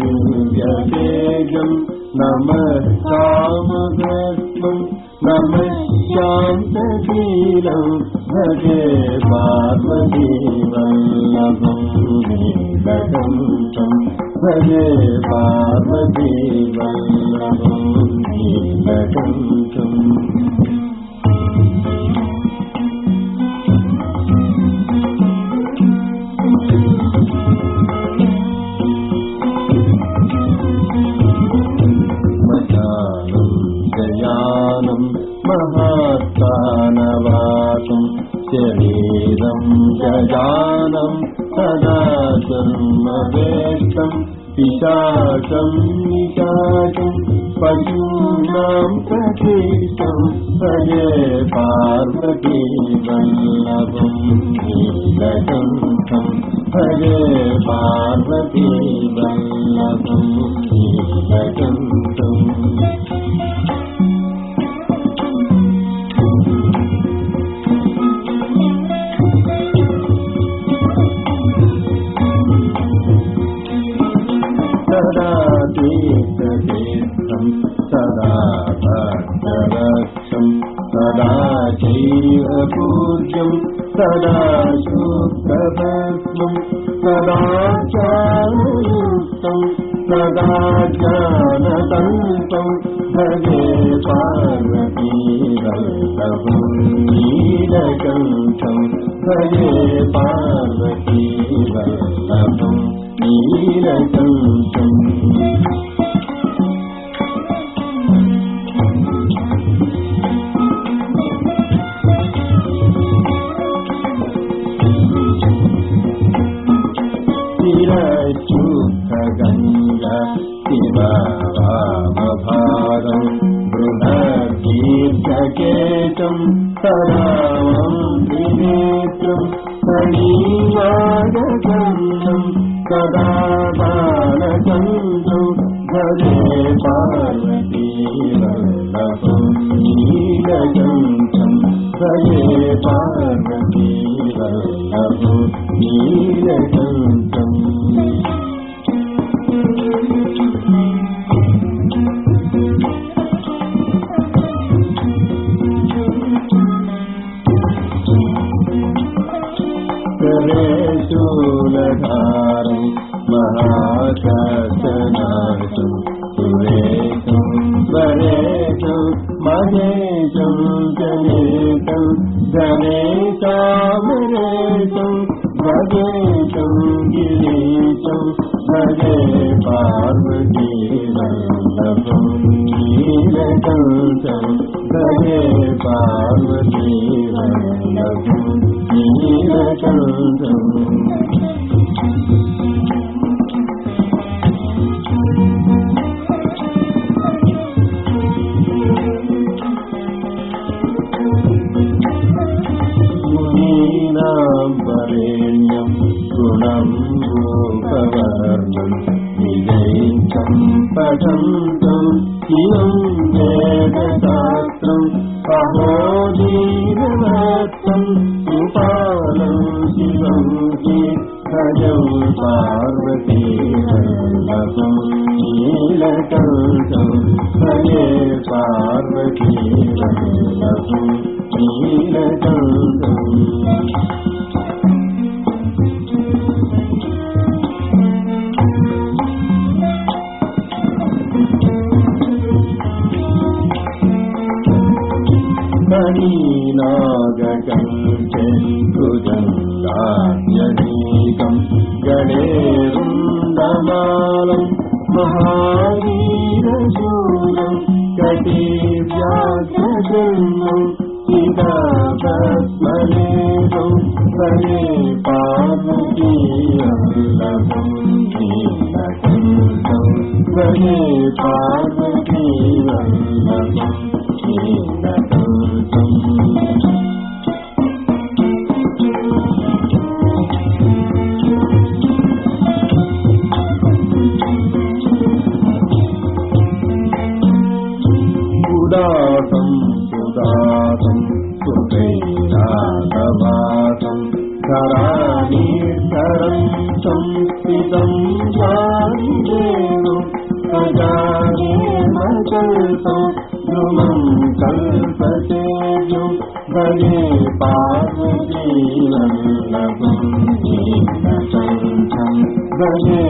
नमो दिव्यतेजम् नमः नमः भजे नीलकण्ठम् भजे पार्वतीवल्लभम् पिशाचम् निशाचम् पशूनाम् प्रतीशम् भजे पार्वती नीलकण्ठम् भजे पार्वती नीलकण्ठम् सदा तीर्थतीर्थम् सदा भक्तरक्षम् सदा चैव सदा शुद्धभस्मम् सदा चारुयुक्तम् सदा ज्ञानतन्तम् भजे पार्वतीवल्लभम् नीलकण्ठम् भजे पार्वतीवल्लभम् నీలకంఠం తిరచుక్కగంగ శివరామభారం బృహదీర్ఘకేతం సదా सनीवादगन्धम् सदा बालचन्द्रम् भजे पार्वतीवल्लभम् नीलकण्ठम् भजे पार्वतीवल्लभम् नीलकण्ठम् महाशासनाशम् सुरेशम् वरेशम् महेशम् जनेशम् जनेशामरेशम् भजेशम् गिरीशम् भजे पार्वतीवल्लभम् नीलकण्ठम् भजे பவர்ணம் இதை சம்பதந்தம் இனம் வேதசாஸ்திரம் அகோஜீவனாத்தம் உபாலம் சிவம் கஜம் பார்வதே நீலகந்தம் ஹரே பார்வதே நீலகந்தம் भजे पार्वती वल्लभम् नीलकण्ठम् मणिनागकण्ठे भुजङ्गान्यनीकम् गणेरुन्दमालम् महावीरशूलम् कटिव्याघ्रजन्मम् चिदाभस्मलेदम् हरे उदासम् सुदासम् सुखैरागवासम् धराणीर्धरम् संस्थितम् जागे मकल्पं ध्रुवं कल्पतेजो भजे पार्वतीवल्लभं नीलकण्ठं भजे